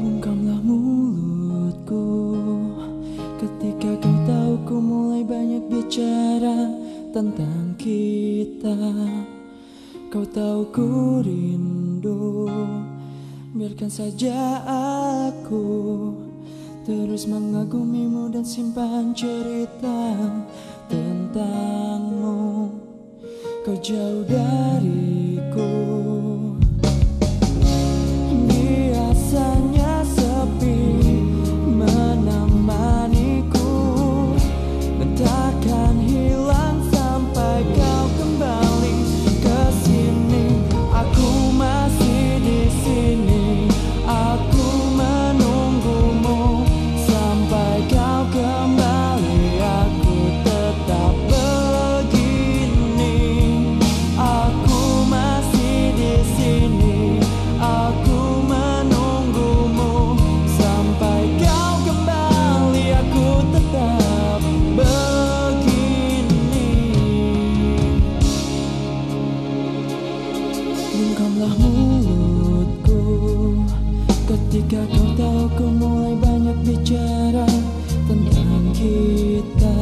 Bungkamlah mulutku. Ketika kau tahu ku mulai banyak bicara tentang kita Kau tahu ku rindu. Biarkan saja aku Terus mengagumimu dan simpan cerita tentangmu. Kau jauh dariku. Bungkamlah mulutku Ketika kau tahu ku mulai banyak bicara Tentang kita.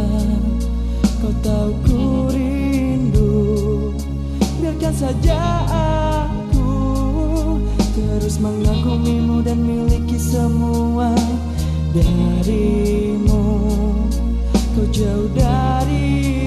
Kau tahu ku rindu Biarkan saja aku Terus mengagumimu dan miliki semua Darimu. Kau jauh dari